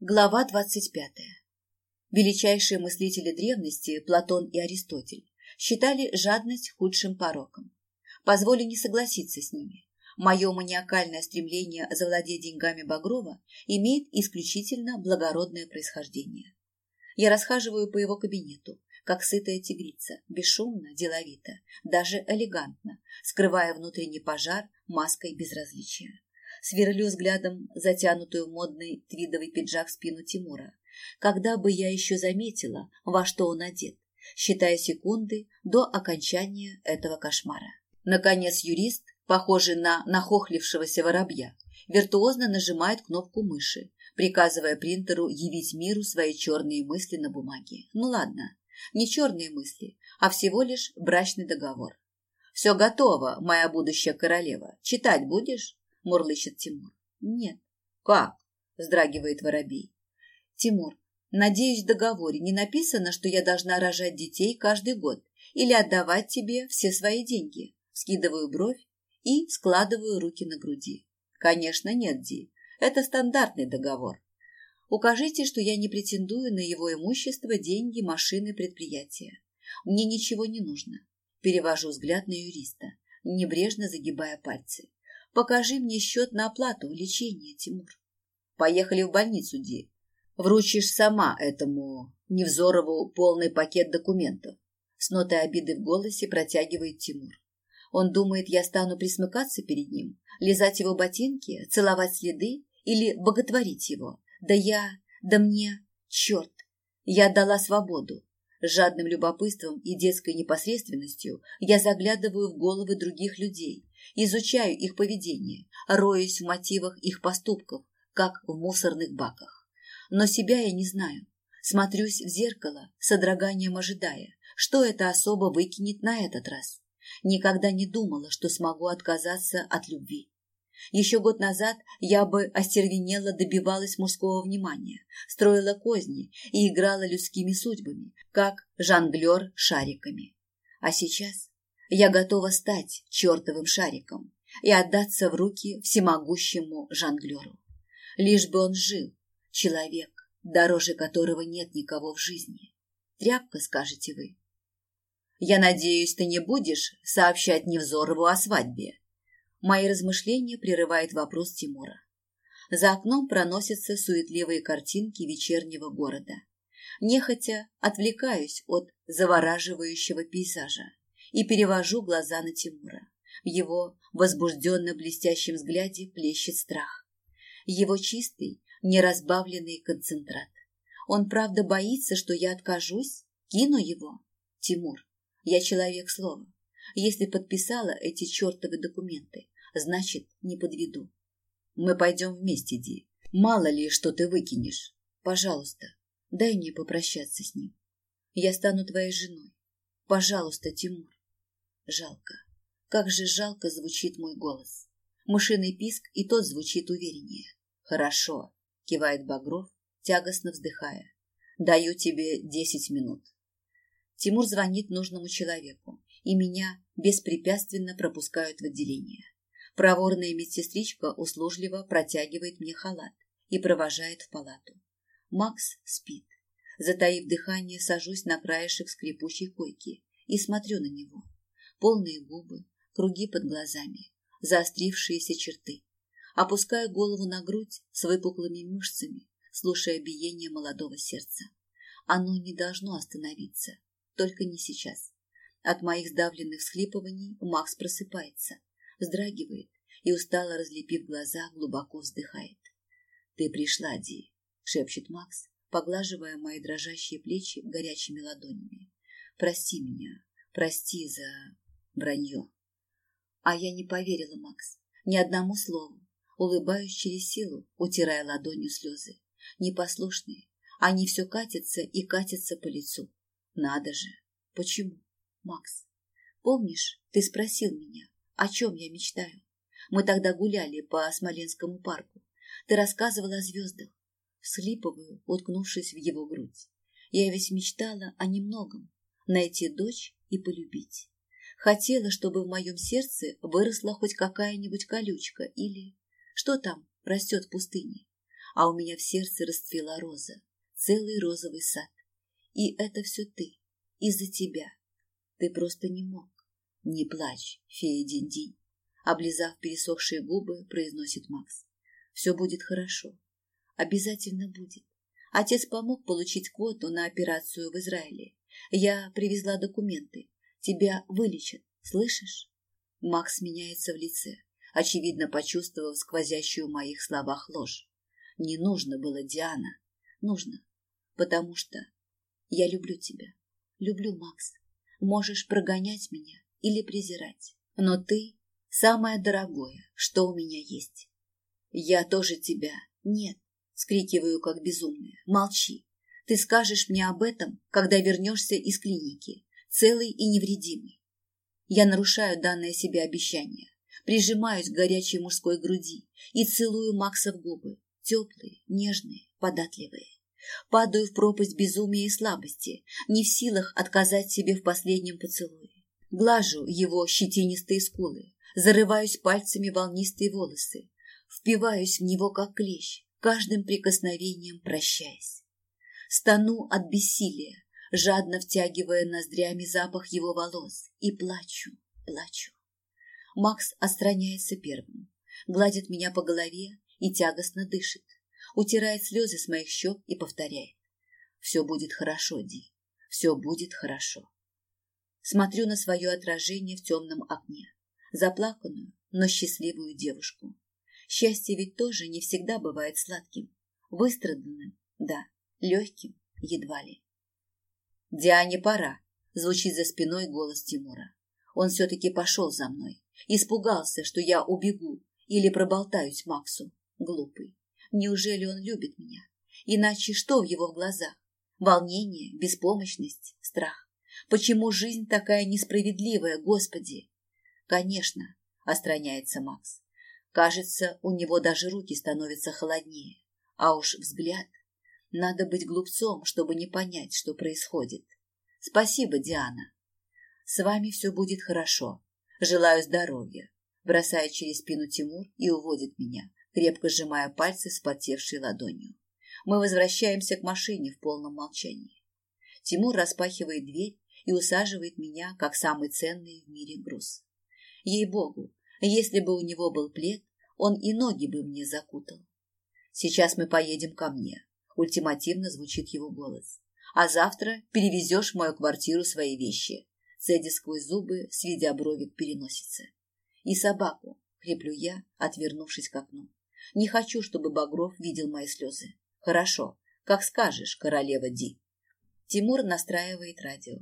Глава двадцать пятая. Величайшие мыслители древности, Платон и Аристотель, считали жадность худшим пороком. Позволю не согласиться с ними. Мое маниакальное стремление завладеть деньгами Багрова имеет исключительно благородное происхождение. Я расхаживаю по его кабинету, как сытая тигрица, бесшумно, деловито, даже элегантно, скрывая внутренний пожар маской безразличия сверлю взглядом затянутую модный твидовый пиджак спину Тимура. Когда бы я еще заметила, во что он одет, считая секунды до окончания этого кошмара. Наконец юрист, похожий на нахохлившегося воробья, виртуозно нажимает кнопку мыши, приказывая принтеру явить миру свои черные мысли на бумаге. Ну ладно, не черные мысли, а всего лишь брачный договор. «Все готово, моя будущая королева. Читать будешь?» – мурлычет Тимур. «Нет». «Как?» – вздрагивает воробей. «Тимур, надеюсь, в договоре не написано, что я должна рожать детей каждый год или отдавать тебе все свои деньги?» Скидываю бровь и складываю руки на груди. «Конечно нет, Ди. Это стандартный договор. Укажите, что я не претендую на его имущество, деньги, машины, предприятия. Мне ничего не нужно. Перевожу взгляд на юриста, небрежно загибая пальцы. Покажи мне счет на оплату лечения, Тимур. Поехали в больницу, Ди. Вручишь сама этому Невзорову полный пакет документов. С нотой обиды в голосе протягивает Тимур. Он думает, я стану присмыкаться перед ним, лизать его ботинки, целовать следы или боготворить его. Да я, да мне, черт, я отдала свободу. С жадным любопытством и детской непосредственностью я заглядываю в головы других людей, изучаю их поведение, роюсь в мотивах их поступков, как в мусорных баках. Но себя я не знаю. Смотрюсь в зеркало, содроганием ожидая, что это особо выкинет на этот раз. Никогда не думала, что смогу отказаться от любви. Еще год назад я бы остервенела добивалась мужского внимания, строила козни и играла людскими судьбами, как жонглер шариками. А сейчас я готова стать чертовым шариком и отдаться в руки всемогущему жонглеру. Лишь бы он жил, человек, дороже которого нет никого в жизни. Тряпка, скажете вы. Я надеюсь, ты не будешь сообщать Невзорову о свадьбе. Мои размышления прерывает вопрос Тимура. За окном проносятся суетливые картинки вечернего города. Нехотя отвлекаюсь от завораживающего пейзажа и перевожу глаза на Тимура. В его возбужденно блестящем взгляде плещет страх. Его чистый, неразбавленный концентрат. Он правда боится, что я откажусь, кину его? Тимур, я человек слова. Если подписала эти чертовы документы, значит, не подведу. Мы пойдем вместе, Ди. Мало ли, что ты выкинешь. Пожалуйста, дай мне попрощаться с ним. Я стану твоей женой. Пожалуйста, Тимур. Жалко. Как же жалко звучит мой голос. Мышиный писк и тот звучит увереннее. Хорошо, кивает Багров, тягостно вздыхая. Даю тебе десять минут. Тимур звонит нужному человеку, и меня беспрепятственно пропускают в отделение. Проворная медсестричка услужливо протягивает мне халат и провожает в палату. Макс спит. Затаив дыхание, сажусь на краешек скрипучей койки и смотрю на него полные губы, круги под глазами, заострившиеся черты. Опускаю голову на грудь с выпуклыми мышцами, слушая биение молодого сердца. Оно не должно остановиться, только не сейчас. От моих сдавленных всхлипываний Макс просыпается, вздрагивает и, устало разлепив глаза, глубоко вздыхает. «Ты пришла, Ди», — шепчет Макс, поглаживая мои дрожащие плечи горячими ладонями. «Прости меня, прости за вранье. А я не поверила, Макс, ни одному слову, улыбаюсь через силу, утирая ладонью слезы. Непослушные, они все катятся и катятся по лицу. Надо же. Почему, Макс? Помнишь, ты спросил меня, о чем я мечтаю? Мы тогда гуляли по Смоленскому парку. Ты рассказывала о звездах. Слиповую, уткнувшись в его грудь. Я ведь мечтала о немногом. Найти дочь и полюбить. Хотела, чтобы в моем сердце выросла хоть какая-нибудь колючка или... Что там растет в пустыне? а у меня в сердце расцвела роза, целый розовый сад. И это все ты, из-за тебя. Ты просто не мог. Не плачь, фея Динь-Динь. Облизав пересохшие губы, произносит Макс. Все будет хорошо. Обязательно будет. Отец помог получить квоту на операцию в Израиле. Я привезла документы. Тебя вылечат, слышишь? Макс меняется в лице, очевидно почувствовав сквозящую в моих словах ложь. Не нужно было, Диана. Нужно. Потому что я люблю тебя. Люблю, Макс. Можешь прогонять меня или презирать. Но ты – самое дорогое, что у меня есть. Я тоже тебя. Нет. Скрикиваю, как безумная. Молчи. Ты скажешь мне об этом, когда вернешься из клиники, целый и невредимый. Я нарушаю данное себе обещание, прижимаюсь к горячей мужской груди и целую Макса в губы, теплые, нежные, податливые. Падаю в пропасть безумия и слабости, не в силах отказать себе в последнем поцелуе. Глажу его щетинистые скулы, зарываюсь пальцами волнистые волосы, впиваюсь в него как клещ, каждым прикосновением прощаясь. Стану от бессилия, жадно втягивая ноздрями запах его волос, и плачу, плачу. Макс отстраняется первым, гладит меня по голове и тягостно дышит, утирает слезы с моих щек и повторяет. «Все будет хорошо, Ди, все будет хорошо». Смотрю на свое отражение в темном окне, заплаканную, но счастливую девушку. Счастье ведь тоже не всегда бывает сладким, выстраданным, да, легким, едва ли. «Диане пора», — звучит за спиной голос Тимура. Он все-таки пошел за мной, испугался, что я убегу или проболтаюсь Максу. Глупый. Неужели он любит меня? Иначе что в его глазах? Волнение, беспомощность, страх. Почему жизнь такая несправедливая, Господи? Конечно, остраняется Макс. Кажется, у него даже руки становятся холоднее. А уж взгляд. Надо быть глупцом, чтобы не понять, что происходит. Спасибо, Диана. С вами все будет хорошо. Желаю здоровья. Бросает через спину Тимур и уводит меня, крепко сжимая пальцы с потевшей ладонью. Мы возвращаемся к машине в полном молчании. Тимур распахивает дверь и усаживает меня, как самый ценный в мире груз. Ей-богу, если бы у него был плед, он и ноги бы мне закутал. Сейчас мы поедем ко мне, ультимативно звучит его голос. А завтра перевезешь в мою квартиру свои вещи, цедя сквозь зубы, сведя брови к переносице. И собаку, креплю я, отвернувшись к окну. Не хочу, чтобы Багров видел мои слезы. Хорошо, как скажешь, королева Ди. Тимур настраивает радио.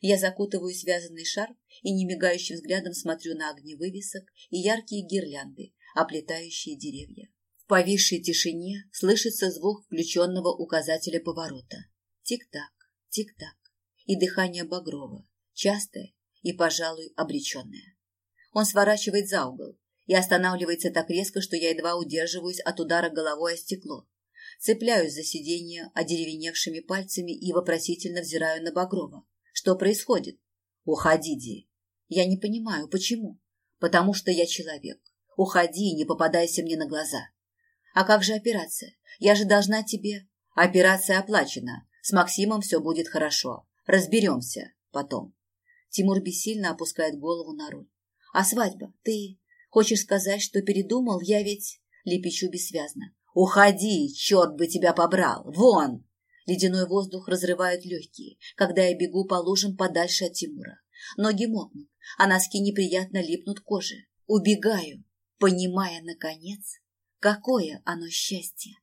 Я закутываю связанный шарф и немигающим взглядом смотрю на огни вывесок и яркие гирлянды, оплетающие деревья. В повисшей тишине слышится звук включенного указателя поворота. Тик-так, тик-так. И дыхание Багрова, частое и, пожалуй, обреченное. Он сворачивает за угол и останавливается так резко, что я едва удерживаюсь от удара головой о стекло. Цепляюсь за сиденье одеревеневшими пальцами и вопросительно взираю на Багрова. Что происходит? Уходи, Ди. Я не понимаю, почему? Потому что я человек. Уходи и не попадайся мне на глаза. А как же операция? Я же должна тебе... Операция оплачена. С Максимом все будет хорошо. Разберемся потом. Тимур бессильно опускает голову на руль. А свадьба? Ты хочешь сказать, что передумал? Я ведь... Лепечу бессвязно. Уходи, черт бы тебя побрал! Вон! Ледяной воздух разрывает легкие, когда я бегу по лужам подальше от Тимура. Ноги мокнут, а носки неприятно липнут к коже. Убегаю, понимая, наконец, какое оно счастье.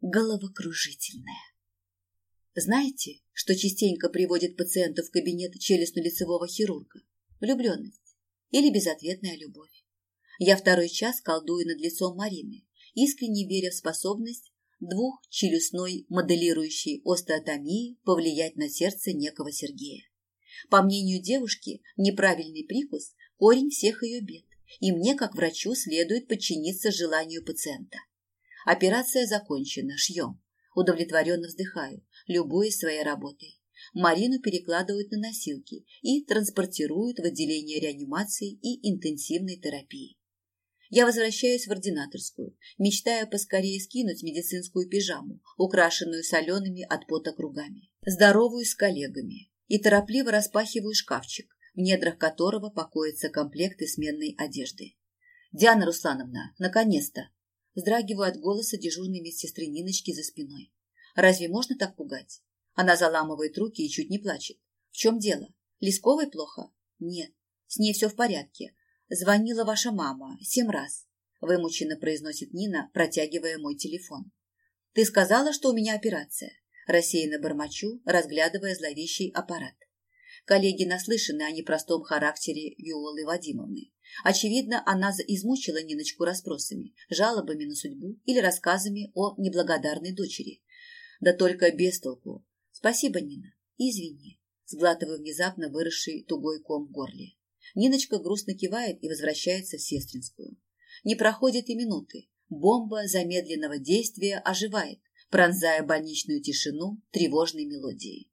Головокружительное. Знаете, что частенько приводит пациентов в кабинет челюстно-лицевого хирурга? Влюбленность или безответная любовь. Я второй час колдую над лицом Марины, искренне веря в способность двухчелюстной моделирующей остеотомии повлиять на сердце некого Сергея. По мнению девушки, неправильный прикус – корень всех ее бед, и мне, как врачу, следует подчиниться желанию пациента. Операция закончена, шьем. Удовлетворенно вздыхаю, любуясь своей работой. Марину перекладывают на носилки и транспортируют в отделение реанимации и интенсивной терапии. Я возвращаюсь в ординаторскую, мечтая поскорее скинуть медицинскую пижаму, украшенную солеными от пота кругами. Здоровую с коллегами и торопливо распахиваю шкафчик, в недрах которого покоятся комплекты сменной одежды. «Диана Руслановна, наконец-то!» Вздрагиваю от голоса дежурной медсестры Ниночки за спиной. «Разве можно так пугать?» Она заламывает руки и чуть не плачет. «В чем дело? Лесковой плохо?» «Нет, с ней все в порядке. Звонила ваша мама семь раз», вымученно произносит Нина, протягивая мой телефон. «Ты сказала, что у меня операция?» Рассеянно бормочу, разглядывая зловещий аппарат. Коллеги наслышаны о непростом характере Виолы Вадимовны. Очевидно, она измучила Ниночку расспросами, жалобами на судьбу или рассказами о неблагодарной дочери. Да только без толку. Спасибо, Нина. Извини. Сглатываю внезапно выросший тугой ком в горле. Ниночка грустно кивает и возвращается в Сестринскую. Не проходит и минуты. Бомба замедленного действия оживает, пронзая больничную тишину тревожной мелодией.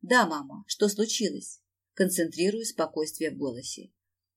«Да, мама, что случилось?» Концентрирую спокойствие в голосе.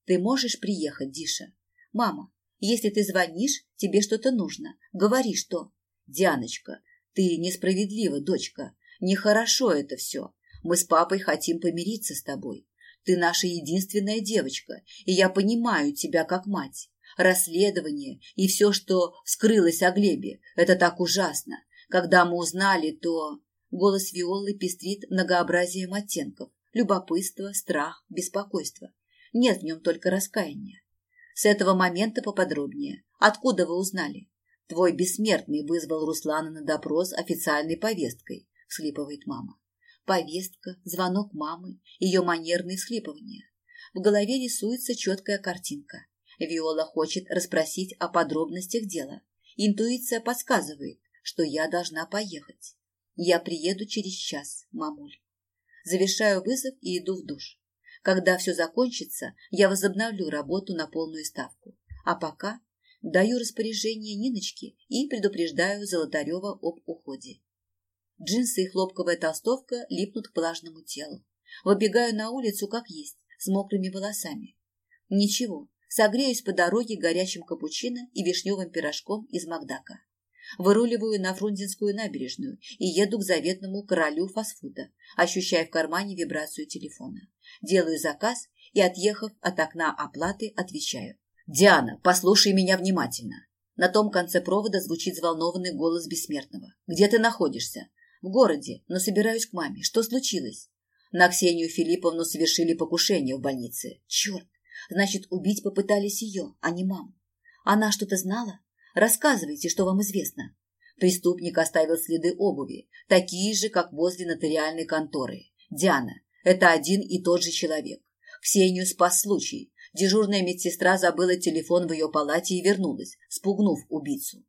«Ты можешь приехать, Диша?» «Мама, если ты звонишь, тебе что-то нужно. Говори, что...» «Дианочка, ты несправедлива, дочка. Нехорошо это все. Мы с папой хотим помириться с тобой. Ты наша единственная девочка, и я понимаю тебя как мать. Расследование и все, что вскрылось о Глебе, это так ужасно. Когда мы узнали, то... Голос Виолы пестрит многообразием оттенков. Любопытство, страх, беспокойство. Нет в нем только раскаяния. С этого момента поподробнее. Откуда вы узнали? Твой бессмертный вызвал Руслана на допрос официальной повесткой, всхлипывает мама. Повестка, звонок мамы, ее манерные всхлипывания. В голове рисуется четкая картинка. Виола хочет расспросить о подробностях дела. Интуиция подсказывает, что я должна поехать. Я приеду через час, мамуль. Завершаю вызов и иду в душ. Когда все закончится, я возобновлю работу на полную ставку. А пока даю распоряжение Ниночке и предупреждаю Золотарева об уходе. Джинсы и хлопковая толстовка липнут к влажному телу. Выбегаю на улицу как есть, с мокрыми волосами. Ничего, согреюсь по дороге горячим капучино и вишневым пирожком из Макдака. Выруливаю на Фрунзенскую набережную и еду к заветному королю фастфуда, ощущая в кармане вибрацию телефона. Делаю заказ и, отъехав от окна оплаты, отвечаю. «Диана, послушай меня внимательно». На том конце провода звучит взволнованный голос бессмертного. «Где ты находишься?» «В городе, но собираюсь к маме. Что случилось?» На Ксению Филипповну совершили покушение в больнице. Черт! Значит, убить попытались ее, а не маму. Она что-то знала? Рассказывайте, что вам известно. Преступник оставил следы обуви, такие же, как возле нотариальной конторы. Диана, это один и тот же человек. Ксению спас случай. Дежурная медсестра забыла телефон в ее палате и вернулась, спугнув убийцу.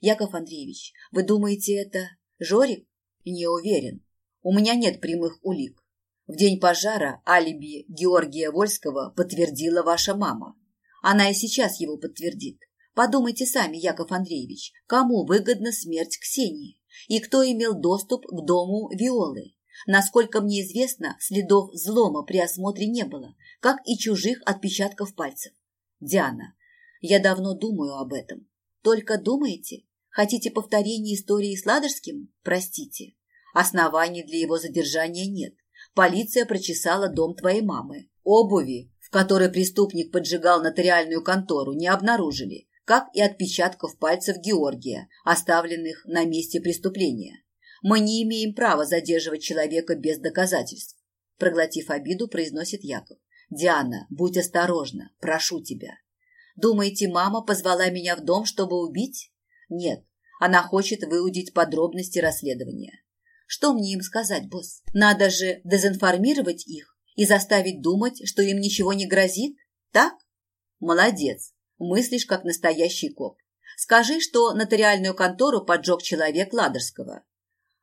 Яков Андреевич, вы думаете, это Жорик? Не уверен. У меня нет прямых улик. В день пожара алиби Георгия Вольского подтвердила ваша мама. Она и сейчас его подтвердит. Подумайте сами, Яков Андреевич, кому выгодна смерть Ксении и кто имел доступ к дому Виолы. Насколько мне известно, следов взлома при осмотре не было, как и чужих отпечатков пальцев. Диана, я давно думаю об этом. Только думаете? Хотите повторения истории с Ладожским? Простите. Оснований для его задержания нет. Полиция прочесала дом твоей мамы. Обуви, в которой преступник поджигал нотариальную контору, не обнаружили как и отпечатков пальцев Георгия, оставленных на месте преступления. Мы не имеем права задерживать человека без доказательств. Проглотив обиду, произносит Яков. «Диана, будь осторожна, прошу тебя. Думаете, мама позвала меня в дом, чтобы убить? Нет, она хочет выудить подробности расследования. Что мне им сказать, босс? Надо же дезинформировать их и заставить думать, что им ничего не грозит? Так? Молодец. Мыслишь, как настоящий коп. Скажи, что нотариальную контору поджег человек Ладожского.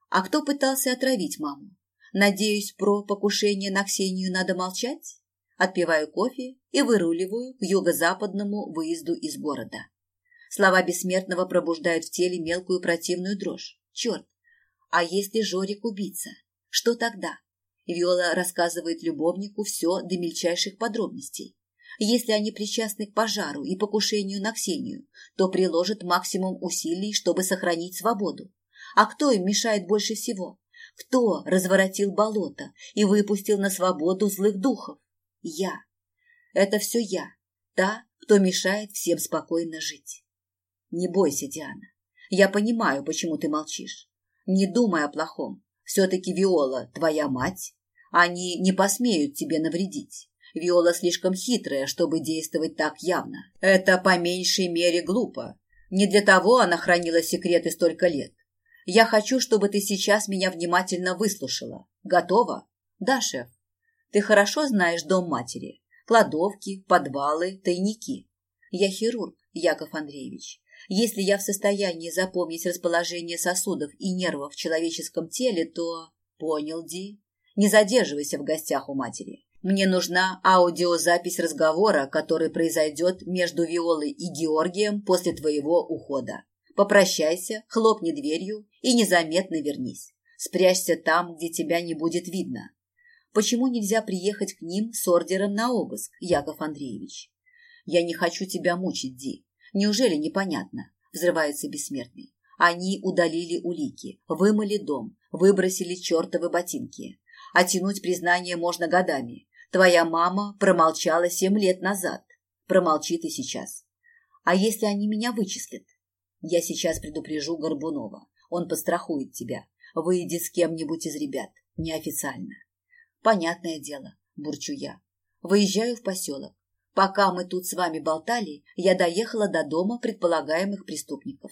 А кто пытался отравить маму? Надеюсь, про покушение на Ксению надо молчать? Отпиваю кофе и выруливаю к юго-западному выезду из города. Слова бессмертного пробуждают в теле мелкую противную дрожь. Черт! А если Жорик убийца? Что тогда? Виола рассказывает любовнику все до мельчайших подробностей. Если они причастны к пожару и покушению на Ксению, то приложат максимум усилий, чтобы сохранить свободу. А кто им мешает больше всего? Кто разворотил болото и выпустил на свободу злых духов? Я. Это все я, та, кто мешает всем спокойно жить. Не бойся, Диана. Я понимаю, почему ты молчишь. Не думай о плохом. Все-таки Виола твоя мать. Они не посмеют тебе навредить. Виола слишком хитрая, чтобы действовать так явно. Это по меньшей мере глупо. Не для того она хранила секреты столько лет. Я хочу, чтобы ты сейчас меня внимательно выслушала. Готова? Да, шеф. Ты хорошо знаешь дом матери. Кладовки, подвалы, тайники. Я хирург, Яков Андреевич. Если я в состоянии запомнить расположение сосудов и нервов в человеческом теле, то... Понял, Ди. Не задерживайся в гостях у матери. Мне нужна аудиозапись разговора, который произойдет между Виолой и Георгием после твоего ухода. Попрощайся, хлопни дверью и незаметно вернись. Спрячься там, где тебя не будет видно. Почему нельзя приехать к ним с ордером на обыск, Яков Андреевич? Я не хочу тебя мучить, Ди. Неужели непонятно? Взрывается бессмертный. Они удалили улики, вымыли дом, выбросили чертовы ботинки. А признание можно годами. Твоя мама промолчала семь лет назад. Промолчит и сейчас. А если они меня вычислят? Я сейчас предупрежу Горбунова. Он пострахует тебя. Выйди с кем-нибудь из ребят. Неофициально. Понятное дело, бурчу я. Выезжаю в поселок. Пока мы тут с вами болтали, я доехала до дома предполагаемых преступников.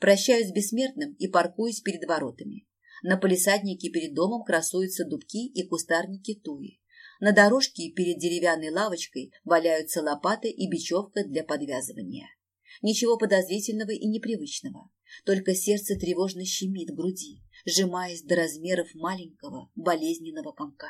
Прощаюсь с бессмертным и паркуюсь перед воротами. На полисаднике перед домом красуются дубки и кустарники туи. На дорожке перед деревянной лавочкой валяются лопаты и бечевка для подвязывания. Ничего подозрительного и непривычного. Только сердце тревожно щемит груди, сжимаясь до размеров маленького болезненного комка.